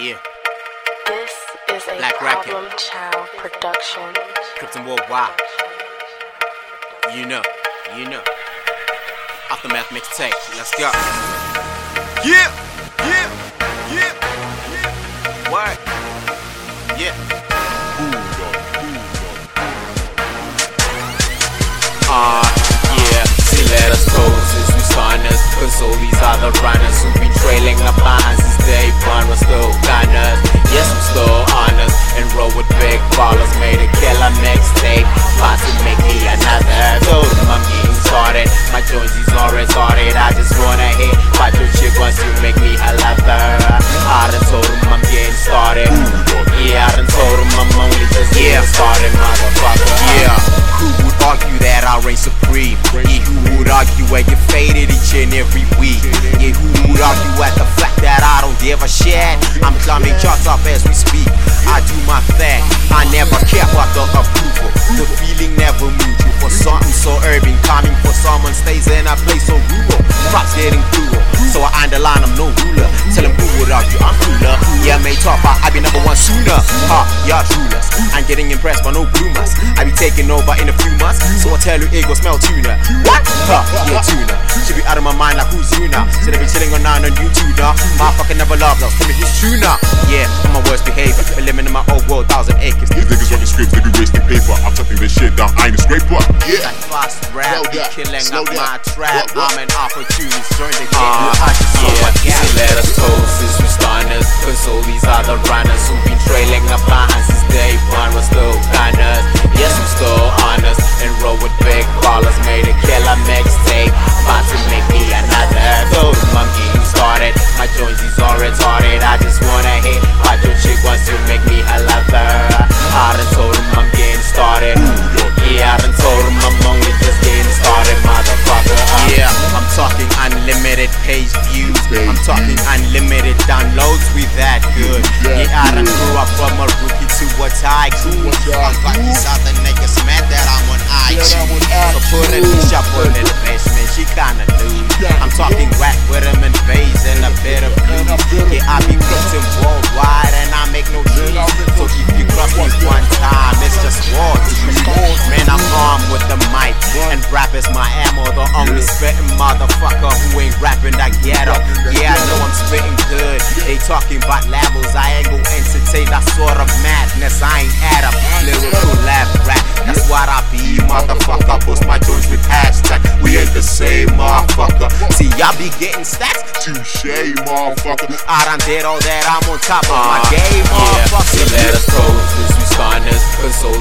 Yeah, This is a Black Racket. Problem Child production. Krypton Worldwide. You know, you know. Aftermath mixtape. Let's go. Yeah, yeah, yeah, yeah. What? Yeah. My. I never care about the approval. The feeling never mutual. For something so urban, calming for someone stays in a place so rural. Props getting plural. So I underline I'm no ruler. Tell them who would argue I'm cooler. Yeah, mate, top, I, I be number one sooner. Ha, y'all. I'm getting impressed by no bloomers. I be taking over in a few months. So I tell you, it go smell tuna. What? Ha, yeah, tuna. Should be out of my mind like who's you now? Should I be chilling on nine on YouTube now? Motherfucker never love us. Tell me who's tuna. Yeah, I'm my shit down, I ain't a scraper. Yeah. That fast rap Slow be down, killing slow up down. my trap. What, what? I'm an opportunist. Join the game. Uh, I just saw yeah, what so let us go since we stunners. 100 page views. I'm talking unlimited downloads, we that good. Yeah, I done grew up from a rookie to a tycoon. I'm fucking southern niggas mad that I'm on IG. So put a bitch up on in the basement, she kinda lose. I'm talking whack with him and bass and a bit of blues. Yeah, I be putting worldwide and Only spitting motherfucker who ain't rapping that ghetto. Yeah, I know I'm spitting good. They talking about levels, I ain't gon' entertain that sort of madness. I ain't add up lyrical laugh rap. That's what I be, motherfucker. Post my joints with hashtag. We ain't the same, motherfucker. See, y'all be getting stacks. Touche, motherfucker. I done did all that. I'm on top of my Uh, game, Yeah, motherfucker. so let us go since we stunners. Console